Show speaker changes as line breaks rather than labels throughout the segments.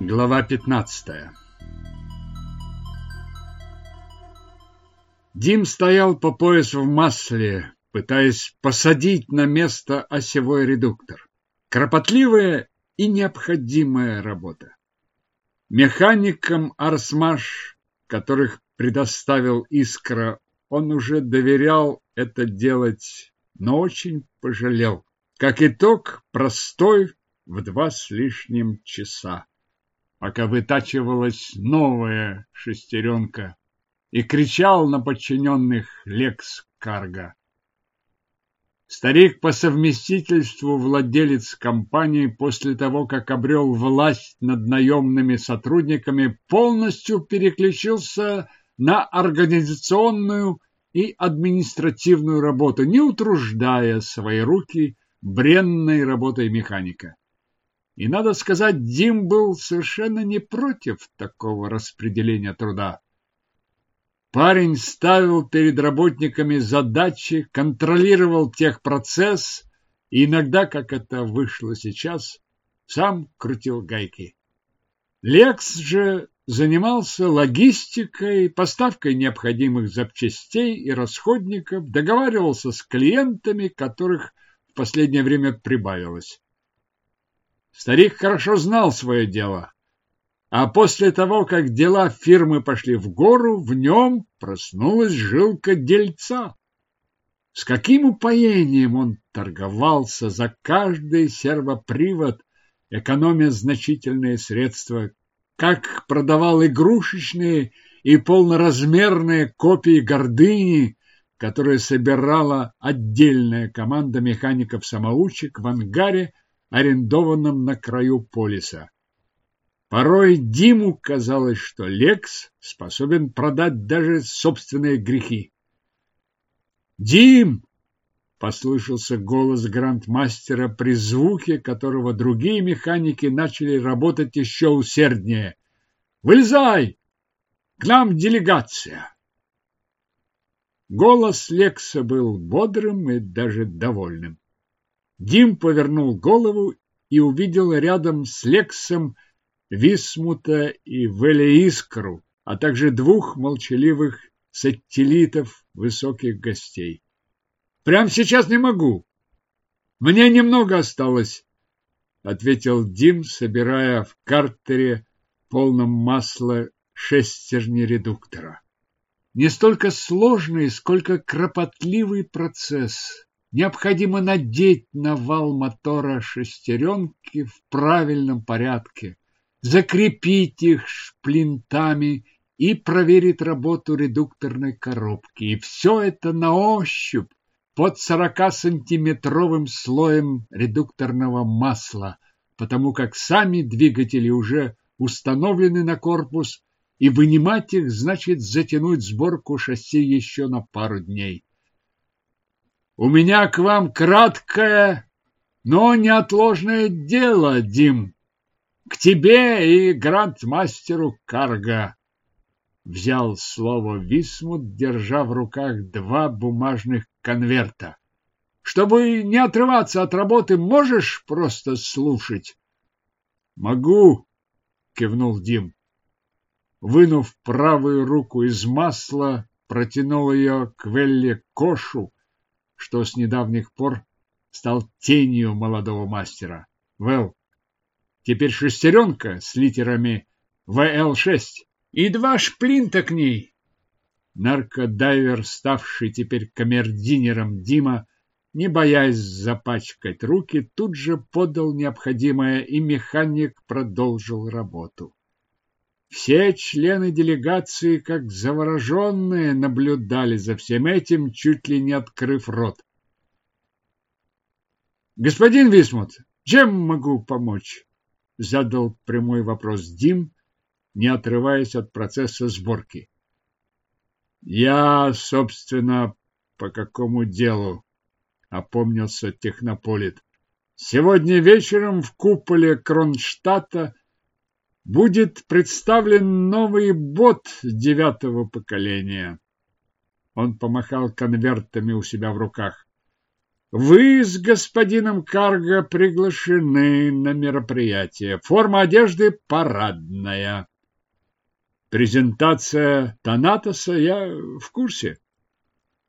Глава 15 Дим стоял по пояс в масле, пытаясь посадить на место осевой редуктор. Кропотливая и необходимая работа. Механикам Арсмаш, которых предоставил Искра, он уже доверял это делать, но очень пожалел. Как итог, простой в два с лишним часа, пока вытачивалась новая шестеренка и кричал на подчиненных Лекс Карга. Старик по совместительству владелец компании после того, как обрел власть над наемными сотрудниками, полностью переключился на организационную и административную работу, не утруждая свои руки бренной работой механика. И, надо сказать, Дим был совершенно не против такого распределения труда. Парень ставил перед работниками задачи, контролировал техпроцесс и иногда, как это вышло сейчас, сам крутил гайки. Лекс же занимался логистикой, поставкой необходимых запчастей и расходников, договаривался с клиентами, которых в последнее время прибавилось. Старик хорошо знал свое дело, а после того, как дела фирмы пошли в гору, в нем проснулась жилка дельца. С каким упоением он торговался за каждый сервопривод, экономя значительные средства, как продавал игрушечные и полноразмерные копии гордыни, которые собирала отдельная команда механиков-самоучек в ангаре, арендованном на краю полиса. Порой Диму казалось, что Лекс способен продать даже собственные грехи. «Дим!» — послышался голос грандмастера, при звуке которого другие механики начали работать еще усерднее. «Вылезай! К нам делегация!» Голос Лекса был бодрым и даже довольным. Дим повернул голову и увидел рядом с Лексом Висмута и Велеискру, а также двух молчаливых сателлитов высоких гостей. Прямо сейчас не могу. Мне немного осталось, ответил Дим, собирая в картере полном масла шестерни редуктора. Не столько сложный, сколько кропотливый процесс. Необходимо надеть на вал мотора шестеренки в правильном порядке, закрепить их шплинтами и проверить работу редукторной коробки. И все это на ощупь под 40-сантиметровым слоем редукторного масла, потому как сами двигатели уже установлены на корпус, и вынимать их значит затянуть сборку шасси еще на пару дней. У меня к вам краткое, но неотложное дело, Дим, к тебе и грандмастеру Карга. Взял слово Висмут, держа в руках два бумажных конверта. Чтобы не отрываться от работы, можешь просто слушать? Могу, кивнул Дим. Вынув правую руку из масла, протянул ее к Велле Кошу, что с недавних пор стал тенью молодого мастера. Вэл, Теперь шестеренка с литерами ВЛ-6 и два шплинта к ней. Наркодайвер, ставший теперь камердинером Дима, не боясь запачкать руки, тут же подал необходимое, и механик продолжил работу. Все члены делегации, как завороженные, наблюдали за всем этим, чуть ли не открыв рот. «Господин Висмут, чем могу помочь?» задал прямой вопрос Дим, не отрываясь от процесса сборки. Я, собственно, по какому делу? опомнился технополит. Сегодня вечером в куполе Кронштадта будет представлен новый бот девятого поколения. Он помахал конвертами у себя в руках. Вы с господином Карго приглашены на мероприятие. Форма одежды парадная. Презентация Танатоса я в курсе,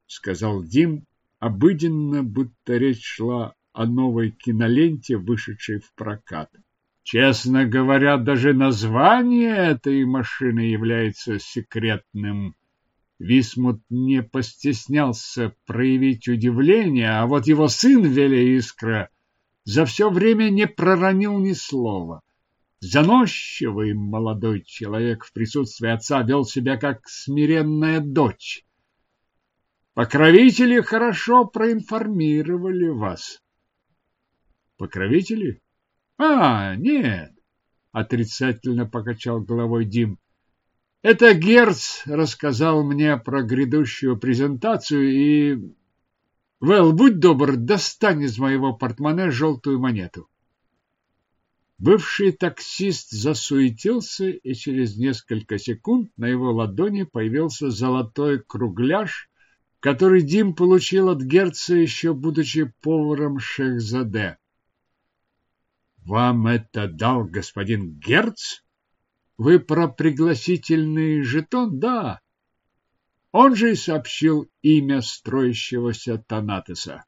сказал Дим, обыденно, будто речь шла о новой киноленте, вышедшей в прокат. Честно говоря, даже название этой машины является секретным. Висмут не постеснялся проявить удивление, а вот его сын Веля Искра за все время не проронил ни слова. Заносчивый молодой человек в присутствии отца вел себя как смиренная дочь. Покровители хорошо проинформировали вас. Покровители? А, нет, отрицательно покачал головой Дим. Это Герц рассказал мне про грядущую презентацию и... Вэл, будь добр, достань из моего портмоне желтую монету. Бывший таксист засуетился, и через несколько секунд на его ладони появился золотой кругляш, который Дим получил от Герца еще будучи поваром Шехзаде. Вам это дал господин Герц? Вы про пригласительный жетон? Да. Он же и сообщил имя строящегося Танатеса.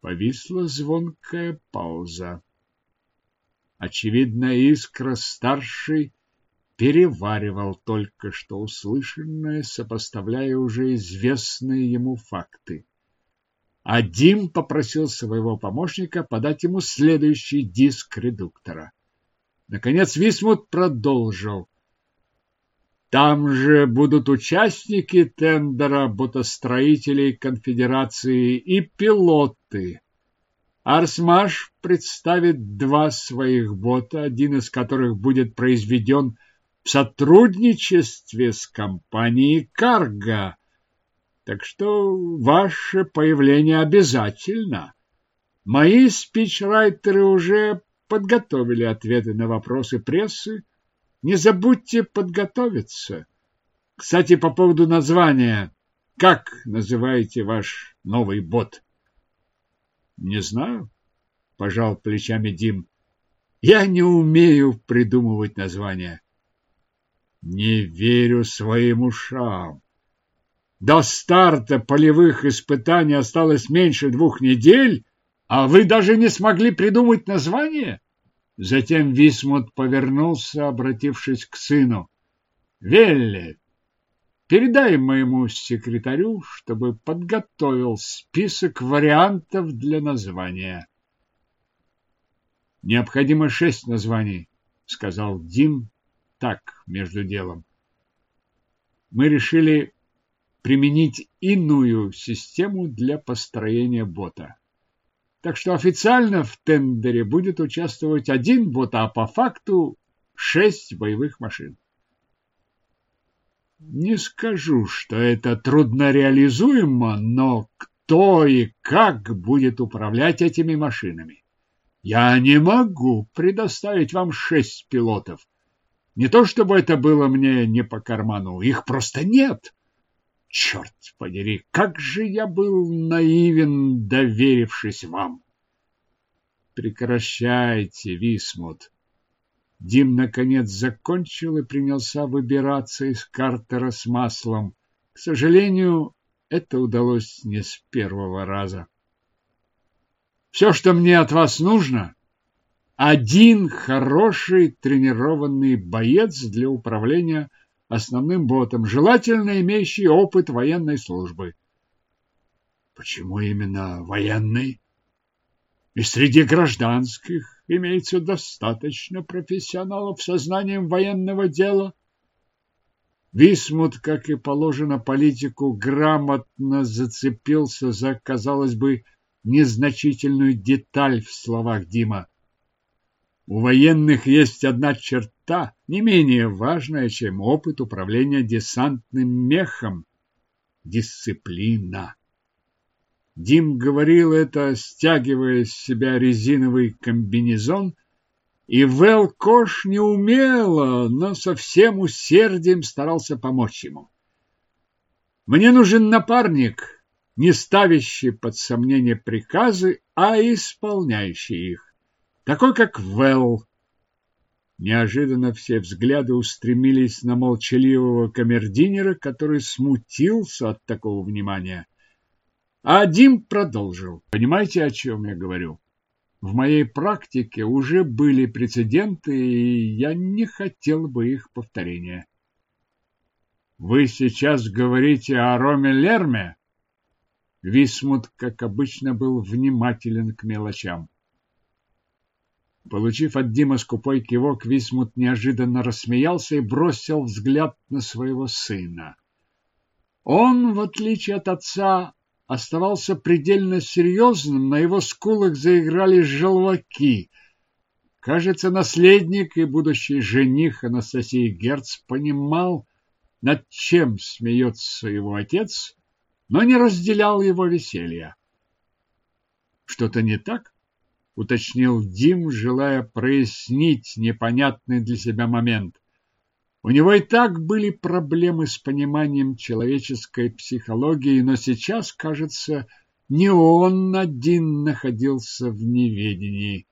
Повисла звонкая пауза. Очевидно, Искра старший переваривал только что услышанное, сопоставляя уже известные ему факты а Дим попросил своего помощника подать ему следующий диск редуктора. Наконец Висмут продолжил. Там же будут участники тендера ботостроителей конфедерации и пилоты. Арсмаш представит два своих бота, один из которых будет произведен в сотрудничестве с компанией «Карго», так что ваше появление обязательно. Мои спичрайтеры уже подготовили ответы на вопросы прессы. Не забудьте подготовиться. Кстати, по поводу названия. Как называете ваш новый бот? Не знаю, пожал плечами Дим. Я не умею придумывать названия. Не верю своим ушам. До старта полевых испытаний осталось меньше двух недель, а вы даже не смогли придумать название? Затем Висмут повернулся, обратившись к сыну. Велле, передай моему секретарю, чтобы подготовил список вариантов для названия. Необходимо шесть названий, сказал Дим так, между делом. Мы решили применить иную систему для построения бота. Так что официально в тендере будет участвовать один бот, а по факту шесть боевых машин. Не скажу, что это трудно реализуемо, но кто и как будет управлять этими машинами? Я не могу предоставить вам шесть пилотов. Не то чтобы это было мне не по карману, их просто нет. Черт подери, как же я был наивен, доверившись вам! Прекращайте, Висмут. Дим, наконец, закончил и принялся выбираться из картера с маслом. К сожалению, это удалось не с первого раза. Все, что мне от вас нужно, один хороший тренированный боец для управления основным ботом, желательно имеющий опыт военной службы. Почему именно военный? И среди гражданских имеется достаточно профессионалов со знанием военного дела. Висмут, как и положено политику, грамотно зацепился за, казалось бы, незначительную деталь в словах Дима. У военных есть одна черта, не менее важная, чем опыт управления десантным мехом – дисциплина. Дим говорил это, стягивая с себя резиновый комбинезон, и Вэл Кош неумело, но со всем усердием старался помочь ему. «Мне нужен напарник, не ставящий под сомнение приказы, а исполняющий их, такой как Велл. Неожиданно все взгляды устремились на молчаливого камердинера, который смутился от такого внимания. А Дим продолжил. Понимаете, о чем я говорю? В моей практике уже были прецеденты, и я не хотел бы их повторения. Вы сейчас говорите о Роме Лерме? Висмут, как обычно, был внимателен к мелочам. Получив от Дима скупой кивок, Висмут неожиданно рассмеялся и бросил взгляд на своего сына. Он, в отличие от отца, оставался предельно серьезным, на его скулах заиграли желваки. Кажется, наследник и будущий жених Анастасии Герц понимал, над чем смеется его отец, но не разделял его веселья. Что-то не так? Уточнил Дим, желая прояснить непонятный для себя момент. У него и так были проблемы с пониманием человеческой психологии, но сейчас, кажется, не он один находился в неведении.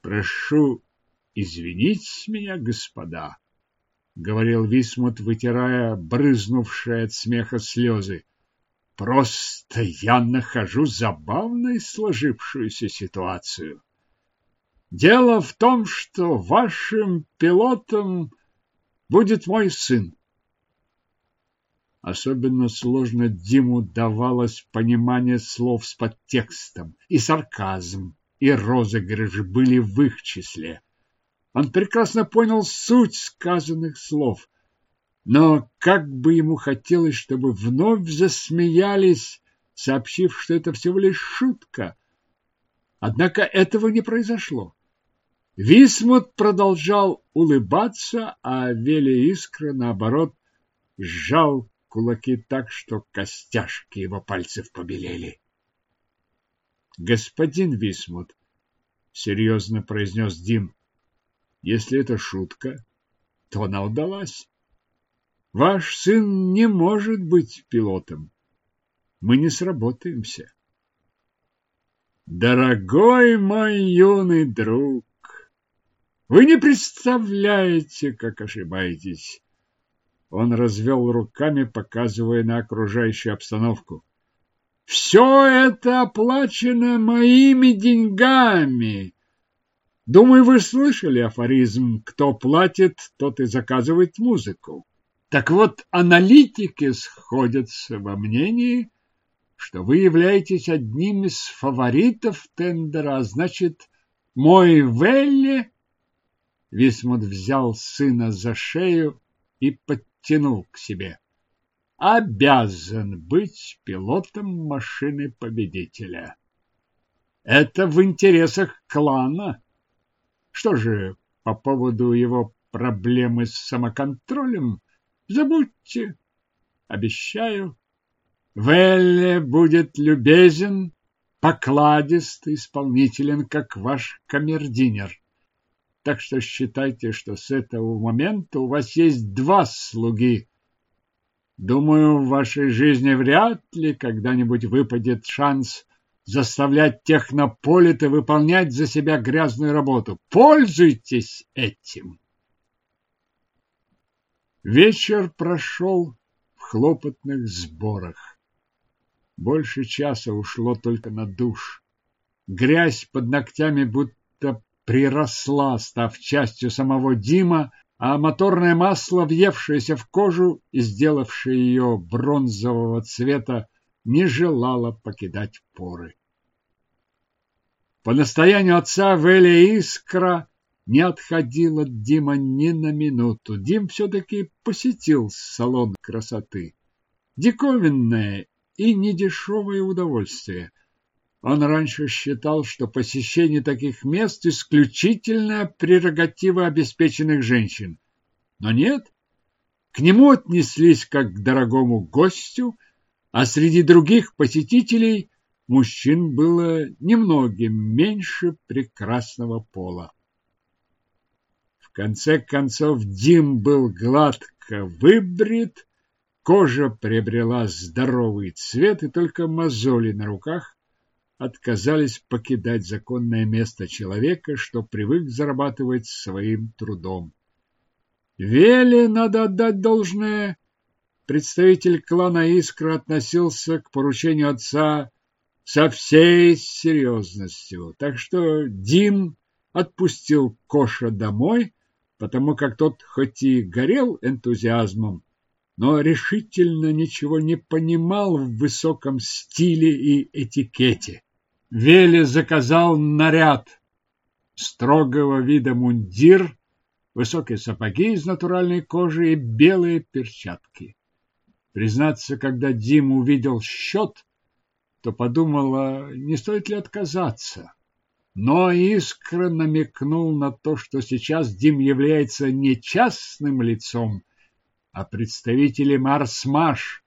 Прошу извинить меня, господа, говорил Висмут, вытирая брызнувшие от смеха слезы. Просто я нахожу забавной сложившуюся ситуацию. Дело в том, что вашим пилотом будет мой сын. Особенно сложно Диму давалось понимание слов с подтекстом, и сарказм, и розыгрыш были в их числе. Он прекрасно понял суть сказанных слов, но как бы ему хотелось, чтобы вновь засмеялись, сообщив, что это всего лишь шутка. Однако этого не произошло. Висмут продолжал улыбаться, а Веля Искра, наоборот, сжал кулаки так, что костяшки его пальцев побелели. «Господин Висмут», — серьезно произнес Дим, — «если это шутка, то она удалась. Ваш сын не может быть пилотом. Мы не сработаемся». «Дорогой мой юный друг!» Вы не представляете, как ошибаетесь. Он развел руками, показывая на окружающую обстановку. Все это оплачено моими деньгами. Думаю, вы слышали афоризм «Кто платит, тот и заказывает музыку». Так вот, аналитики сходятся во мнении, что вы являетесь одним из фаворитов тендера, а значит, мой Велли Висмут взял сына за шею и подтянул к себе. Обязан быть пилотом машины победителя. Это в интересах клана. Что же, по поводу его проблемы с самоконтролем, забудьте. Обещаю, Велле будет любезен, покладист, исполнителен, как ваш камердинер. Так что считайте, что с этого момента у вас есть два слуги. Думаю, в вашей жизни вряд ли когда-нибудь выпадет шанс заставлять технополита выполнять за себя грязную работу. Пользуйтесь этим. Вечер прошел в хлопотных сборах. Больше часа ушло только на душ. Грязь под ногтями будто приросла, став частью самого Дима, а моторное масло, въевшееся в кожу и сделавшее ее бронзового цвета, не желало покидать поры. По настоянию отца Веля Искра не отходил от Дима ни на минуту. Дим все-таки посетил салон красоты. Диковинное и недешевое удовольствие – он раньше считал, что посещение таких мест – исключительная прерогатива обеспеченных женщин. Но нет, к нему отнеслись как к дорогому гостю, а среди других посетителей мужчин было немногим меньше прекрасного пола. Конце концов Дим был гладко выбрит, Кожа приобрела здоровый цвет, и только мозоли на руках отказались покидать законное место человека, что привык зарабатывать своим трудом. Веле надо отдать должное. Представитель клана Искра относился к поручению отца со всей серьезностью, так что Дим отпустил Коша домой, потому как тот хоть и горел энтузиазмом, но решительно ничего не понимал в высоком стиле и этикете. Вели заказал наряд строгого вида мундир, высокие сапоги из натуральной кожи и белые перчатки. Признаться, когда Дим увидел счет, то подумала, не стоит ли отказаться. Но Искра намекнул на то, что сейчас Дим является не частным лицом, а представителем Арсмаш,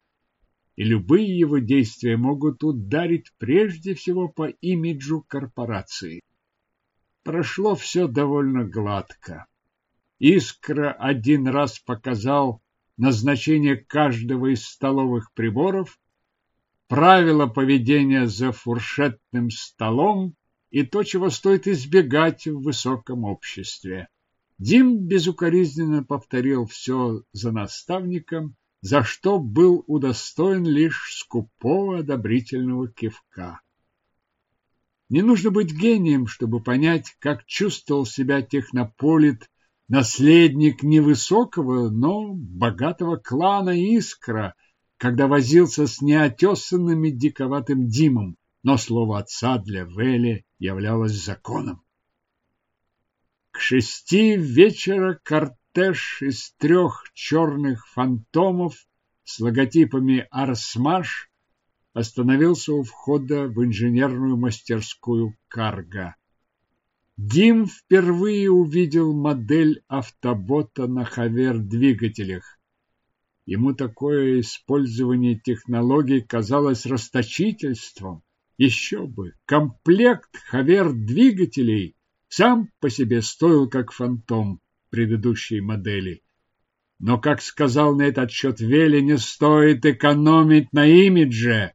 и любые его действия могут ударить прежде всего по имиджу корпорации. Прошло все довольно гладко. Искра один раз показал назначение каждого из столовых приборов, правила поведения за фуршетным столом и то, чего стоит избегать в высоком обществе. Дим безукоризненно повторил все за наставником, за что был удостоен лишь скупого одобрительного кивка. Не нужно быть гением, чтобы понять, как чувствовал себя технополит, наследник невысокого, но богатого клана Искра, когда возился с неотесанными диковатым Димом, но слово отца для Вели являлось законом. К шести вечера кортеж из трех черных фантомов с логотипами «Арсмаш» остановился у входа в инженерную мастерскую «Карго». Дим впервые увидел модель автобота на хавер-двигателях. Ему такое использование технологий казалось расточительством. Еще бы, комплект хавер-двигателей сам по себе стоил как фантом предыдущей модели. Но, как сказал на этот счет Вели, не стоит экономить на имидже.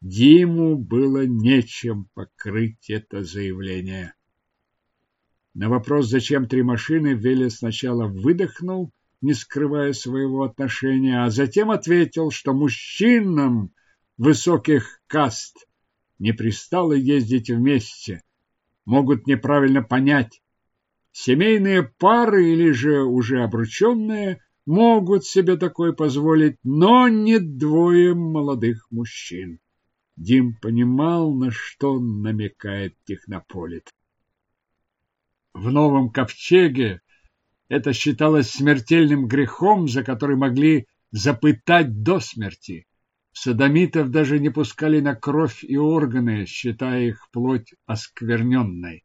Диму было нечем покрыть это заявление. На вопрос, зачем три машины, Вели сначала выдохнул, не скрывая своего отношения, а затем ответил, что мужчинам высоких каст не пристало ездить вместе, могут неправильно понять. Семейные пары или же уже обрученные могут себе такое позволить, но не двое молодых мужчин. Дим понимал, на что намекает технополит. В новом ковчеге это считалось смертельным грехом, за который могли запытать до смерти. Садомитов даже не пускали на кровь и органы, считая их плоть оскверненной.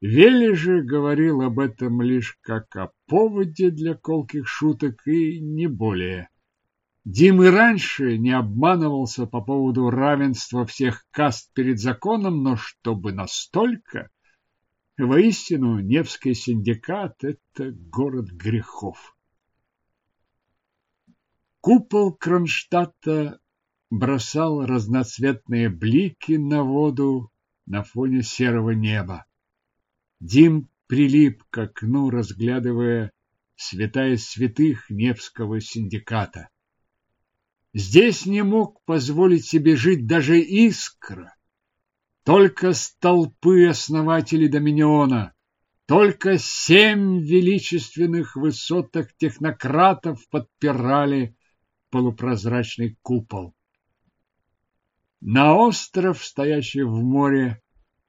Вели же говорил об этом лишь как о поводе для колких шуток и не более. Дим и раньше не обманывался по поводу равенства всех каст перед законом, но чтобы настолько... Воистину, Невский синдикат – это город грехов. Купол Кронштадта бросал разноцветные блики на воду на фоне серого неба. Дим прилип к окну, разглядывая святая святых Невского синдиката. Здесь не мог позволить себе жить даже искра. Только столпы основателей Доминиона, только семь величественных высоток технократов подпирали полупрозрачный купол. На остров, стоящий в море,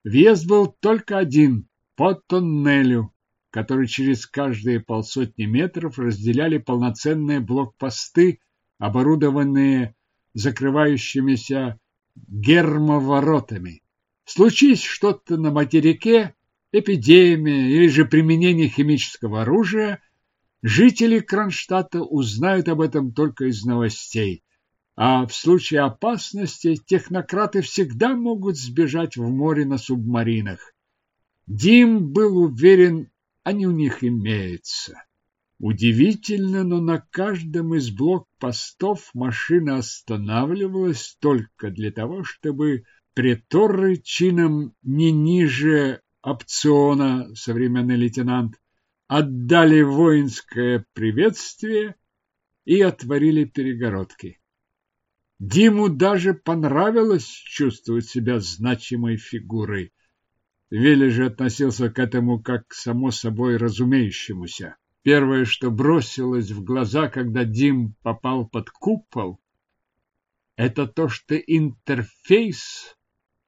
въезд был только один по тоннелю, который через каждые полсотни метров разделяли полноценные блокпосты, оборудованные закрывающимися гермоворотами. Случись что-то на материке, эпидемия или же применение химического оружия – Жители Кронштадта узнают об этом только из новостей. А в случае опасности технократы всегда могут сбежать в море на субмаринах. Дим был уверен, они у них имеются. Удивительно, но на каждом из блокпостов машина останавливалась только для того, чтобы преторы чином не ниже опциона, современный лейтенант, отдали воинское приветствие и отворили перегородки. Диму даже понравилось чувствовать себя значимой фигурой. Вели же относился к этому как к само собой разумеющемуся. Первое, что бросилось в глаза, когда Дим попал под купол, это то, что интерфейс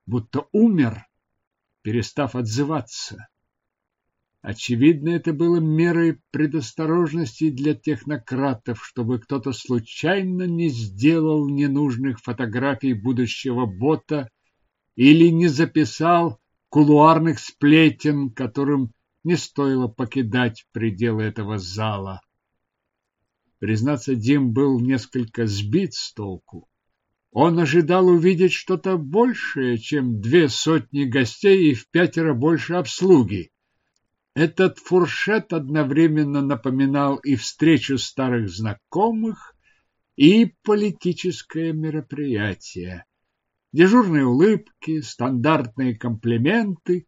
будто умер, перестав отзываться. Очевидно, это было мерой предосторожности для технократов, чтобы кто-то случайно не сделал ненужных фотографий будущего бота или не записал кулуарных сплетен, которым не стоило покидать пределы этого зала. Признаться, Дим был несколько сбит с толку. Он ожидал увидеть что-то большее, чем две сотни гостей и в пятеро больше обслуги. Этот фуршет одновременно напоминал и встречу старых знакомых, и политическое мероприятие. Дежурные улыбки, стандартные комплименты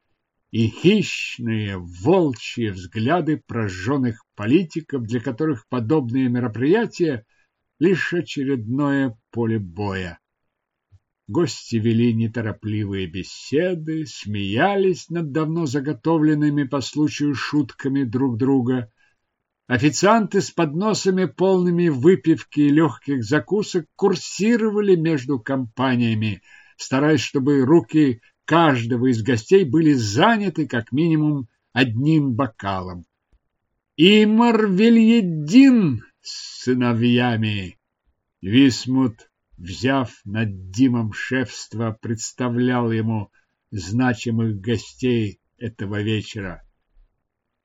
и хищные волчьи взгляды прожженных политиков, для которых подобные мероприятия – лишь очередное поле боя. Гости вели неторопливые беседы, смеялись над давно заготовленными по случаю шутками друг друга. Официанты с подносами, полными выпивки и легких закусок, курсировали между компаниями, стараясь, чтобы руки каждого из гостей были заняты как минимум одним бокалом. И Марвельедин с сыновьями. Висмут, взяв над Димом шефство, представлял ему значимых гостей этого вечера.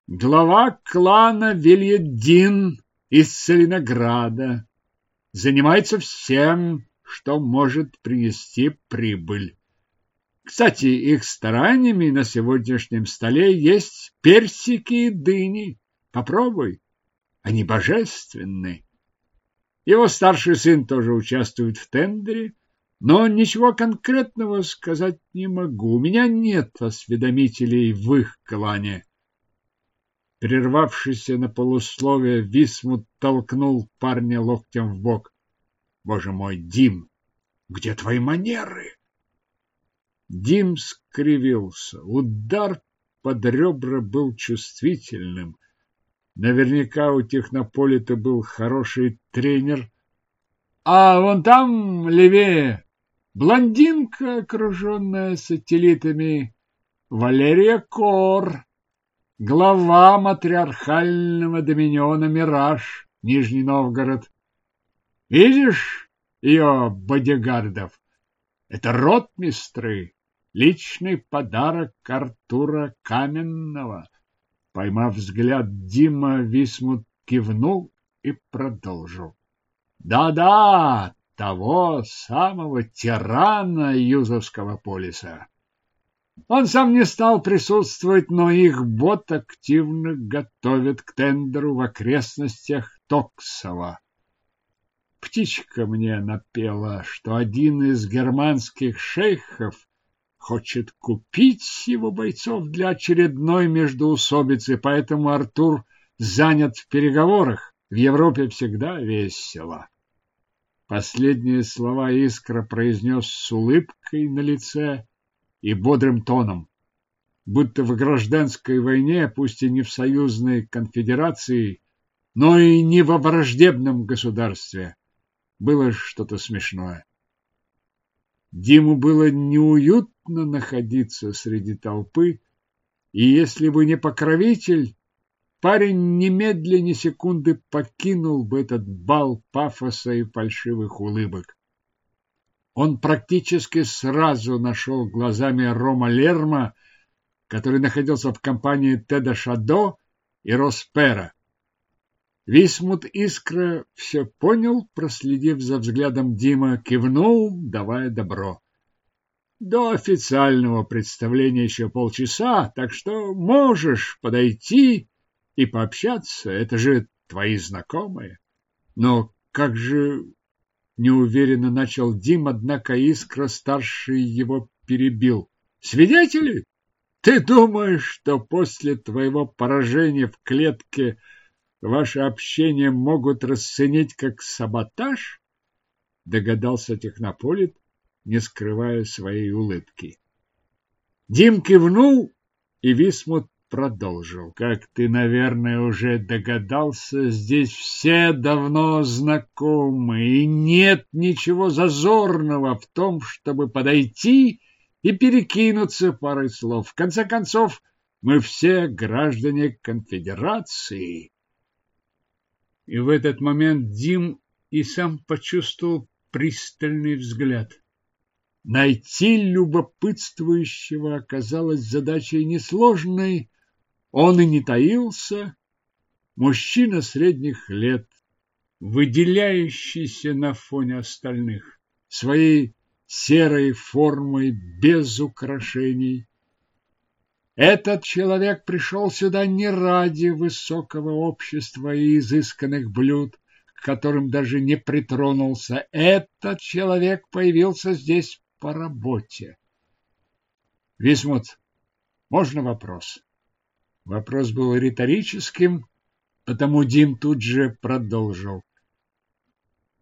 Глава клана Вильедин из Целинограда занимается всем, что может принести прибыль. Кстати, их стараниями на сегодняшнем столе есть персики и дыни. Попробуй. Они божественны. Его старший сын тоже участвует в тендере, но ничего конкретного сказать не могу. У меня нет осведомителей в их клане. Прервавшийся на полусловие, Висмут толкнул парня локтем в бок. Боже мой, Дим, где твои манеры? Дим скривился. Удар под ребра был чувствительным. Наверняка у технополита был хороший тренер. А вон там, левее, блондинка, окруженная сателлитами, Валерия Кор, глава матриархального доминиона «Мираж», Нижний Новгород. Видишь ее бодигардов? Это ротмистры, личный подарок Артура Каменного. Поймав взгляд Дима, Висмут кивнул и продолжил. Да-да, того самого тирана Юзовского полиса. Он сам не стал присутствовать, но их бот активно готовят к тендеру в окрестностях Токсова. Птичка мне напела, что один из германских шейхов хочет купить его бойцов для очередной междоусобицы, поэтому Артур занят в переговорах. В Европе всегда весело. Последние слова Искра произнес с улыбкой на лице и бодрым тоном, будто в гражданской войне, пусть и не в союзной конфедерации, но и не во враждебном государстве. Было что-то смешное. Диму было неуютно находиться среди толпы, и если бы не покровитель, парень немедленно ни секунды покинул бы этот бал пафоса и фальшивых улыбок. Он практически сразу нашел глазами Рома Лерма, который находился в компании Теда Шадо и Роспера. Висмут Искра все понял, проследив за взглядом Дима, кивнул, давая добро. До официального представления еще полчаса, так что можешь подойти и пообщаться. Это же твои знакомые. Но как же неуверенно начал Дим, однако Искра старший его перебил. Свидетели? Ты думаешь, что после твоего поражения в клетке ваше общение могут расценить как саботаж? Догадался технополит, не скрывая своей улыбки. Дим кивнул, и Висмут продолжил. Как ты, наверное, уже догадался, здесь все давно знакомы, и нет ничего зазорного в том, чтобы подойти и перекинуться парой слов. В конце концов, мы все граждане конфедерации. И в этот момент Дим и сам почувствовал пристальный взгляд. Найти любопытствующего оказалось задачей несложной, он и не таился. Мужчина средних лет, выделяющийся на фоне остальных, своей серой формой без украшений. Этот человек пришел сюда не ради высокого общества и изысканных блюд, к которым даже не притронулся. Этот человек появился здесь по работе. Висмут, можно вопрос? Вопрос был риторическим, потому Дим тут же продолжил.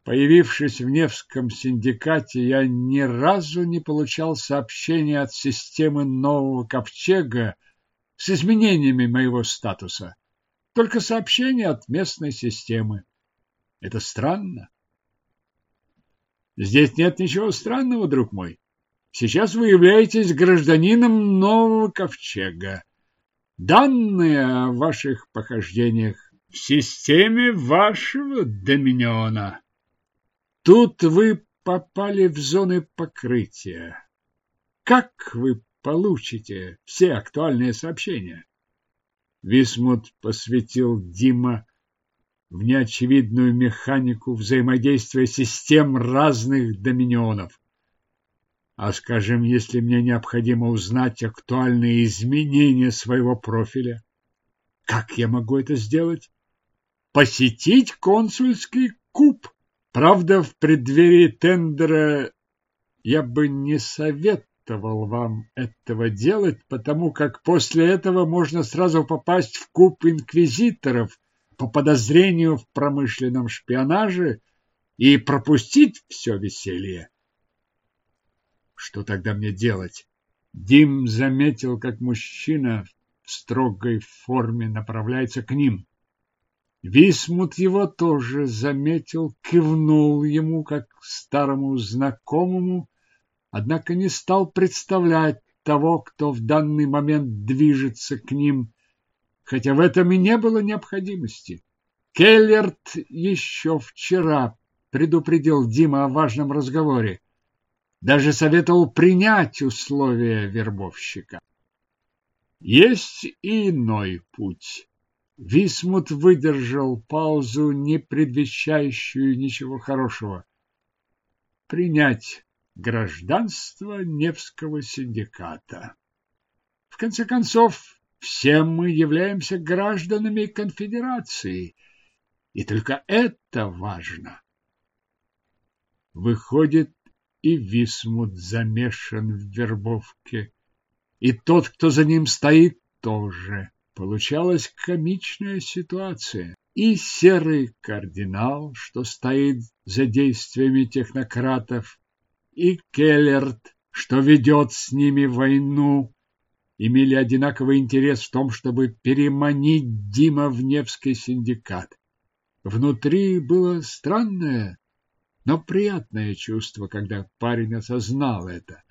Появившись в Невском синдикате, я ни разу не получал сообщения от системы нового ковчега с изменениями моего статуса. Только сообщения от местной системы. Это странно. Здесь нет ничего странного, друг мой. Сейчас вы являетесь гражданином нового ковчега данные о ваших похождениях в системе вашего доминиона. Тут вы попали в зоны покрытия. Как вы получите все актуальные сообщения? Висмут посвятил Дима в неочевидную механику взаимодействия систем разных доминионов. А скажем, если мне необходимо узнать актуальные изменения своего профиля, как я могу это сделать? Посетить консульский куб. Правда, в преддверии тендера я бы не советовал вам этого делать, потому как после этого можно сразу попасть в куб инквизиторов по подозрению в промышленном шпионаже и пропустить все веселье. Что тогда мне делать? Дим заметил, как мужчина в строгой форме направляется к ним. Висмут его тоже заметил, кивнул ему, как старому знакомому, однако не стал представлять того, кто в данный момент движется к ним, хотя в этом и не было необходимости. Келлерт еще вчера предупредил Дима о важном разговоре даже советовал принять условия вербовщика. Есть и иной путь. Висмут выдержал паузу, не предвещающую ничего хорошего. Принять гражданство Невского синдиката. В конце концов, все мы являемся гражданами конфедерации, и только это важно. Выходит, и Висмут замешан в вербовке, и тот, кто за ним стоит, тоже. Получалась комичная ситуация. И серый кардинал, что стоит за действиями технократов, и Келлерт, что ведет с ними войну, имели одинаковый интерес в том, чтобы переманить Дима в Невский синдикат. Внутри было странное, но приятное чувство, когда парень осознал это.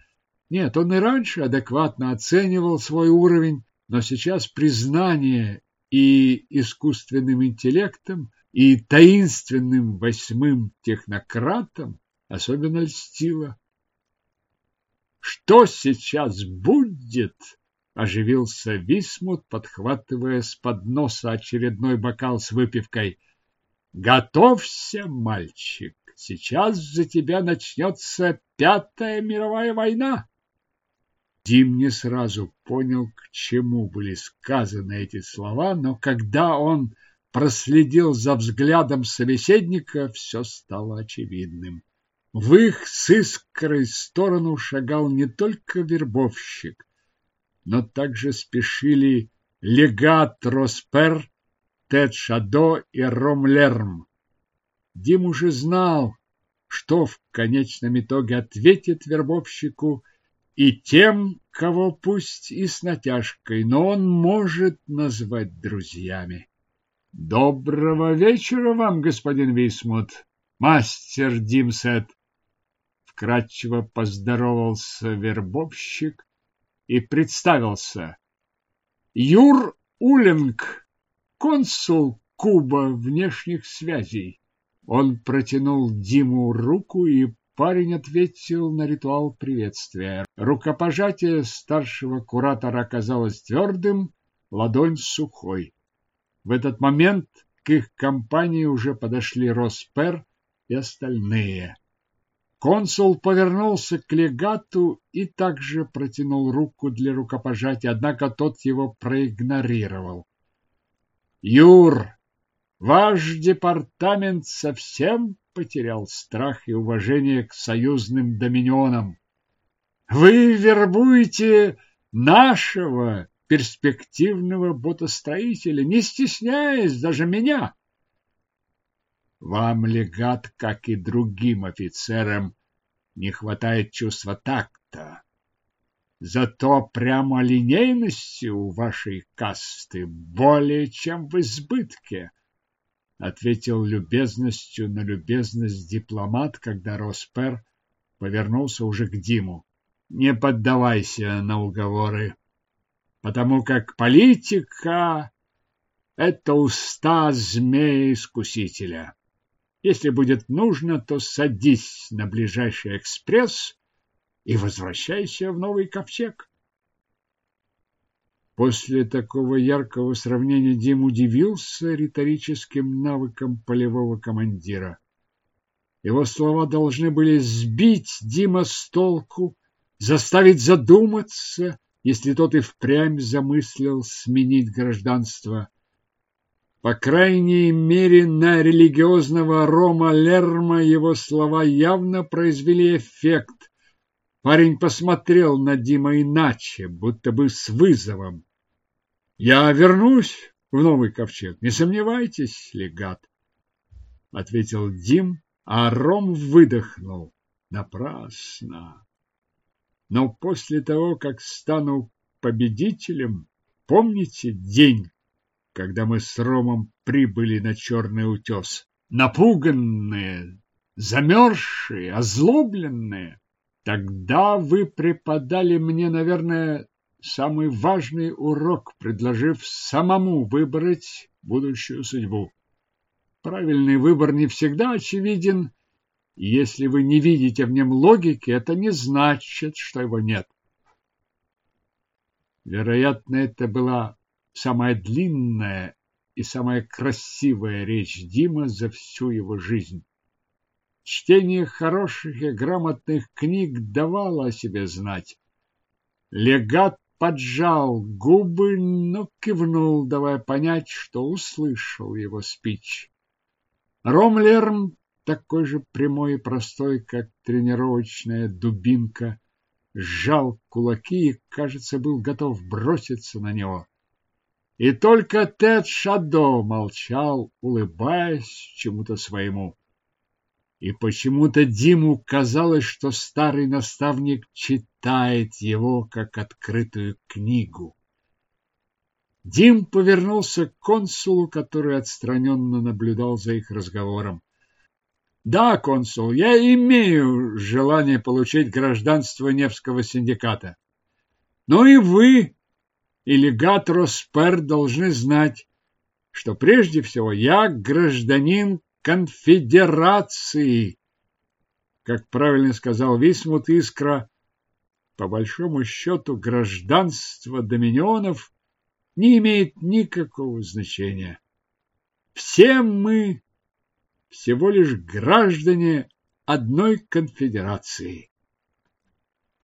Нет, он и раньше адекватно оценивал свой уровень, но сейчас признание и искусственным интеллектом, и таинственным восьмым технократом особенно льстило. Что сейчас будет? Оживился Висмут, подхватывая с подноса очередной бокал с выпивкой. Готовься, мальчик. Сейчас за тебя начнется Пятая мировая война. Дим не сразу понял, к чему были сказаны эти слова, но когда он проследил за взглядом собеседника, все стало очевидным. В их с искрой сторону шагал не только вербовщик, но также спешили легат Роспер, Тед Шадо и Ромлерм. Дим уже знал, что в конечном итоге ответит вербовщику и тем, кого пусть и с натяжкой, но он может назвать друзьями. Доброго вечера вам, господин Висмут, мастер Димсет. Вкратчиво поздоровался вербовщик и представился. Юр Уленг, консул Куба внешних связей. Он протянул Диму руку, и парень ответил на ритуал приветствия. Рукопожатие старшего куратора оказалось твердым, ладонь сухой. В этот момент к их компании уже подошли Роспер и остальные. Консул повернулся к легату и также протянул руку для рукопожатия, однако тот его проигнорировал. Юр, Ваш департамент совсем потерял страх и уважение к союзным доминионам. Вы вербуете нашего перспективного ботостроителя, не стесняясь даже меня. Вам, легат, как и другим офицерам, не хватает чувства такта. Зато прямо линейности у вашей касты более чем в избытке ответил любезностью на любезность дипломат, когда Роспер повернулся уже к Диму. Не поддавайся на уговоры, потому как политика — это уста змея-искусителя. Если будет нужно, то садись на ближайший экспресс и возвращайся в новый ковчег. После такого яркого сравнения Дим удивился риторическим навыкам полевого командира. Его слова должны были сбить Дима с толку, заставить задуматься, если тот и впрямь замыслил сменить гражданство. По крайней мере, на религиозного Рома Лерма его слова явно произвели эффект. Парень посмотрел на Дима иначе, будто бы с вызовом. Я вернусь в новый ковчег, не сомневайтесь, легат, ответил Дим, а Ром выдохнул. Напрасно. Но после того, как стану победителем, помните день, когда мы с Ромом прибыли на Черный утес? Напуганные, замерзшие, озлобленные. Тогда вы преподали мне, наверное, самый важный урок, предложив самому выбрать будущую судьбу. Правильный выбор не всегда очевиден, если вы не видите в нем логики, это не значит, что его нет. Вероятно, это была самая длинная и самая красивая речь Дима за всю его жизнь. Чтение хороших и грамотных книг давало о себе знать. Легат поджал губы, но кивнул, давая понять, что услышал его спич. Ромлерм, такой же прямой и простой, как тренировочная дубинка, сжал кулаки и, кажется, был готов броситься на него. И только Тед Шадо молчал, улыбаясь чему-то своему. И почему-то Диму казалось, что старый наставник читает его как открытую книгу. Дим повернулся к консулу, который отстраненно наблюдал за их разговором. Да, консул, я имею желание получить гражданство Невского синдиката. Но и вы, и легат Роспер должны знать, что прежде всего я гражданин конфедерации. Как правильно сказал Висмут Искра, по большому счету гражданство доминионов не имеет никакого значения. Все мы всего лишь граждане одной конфедерации.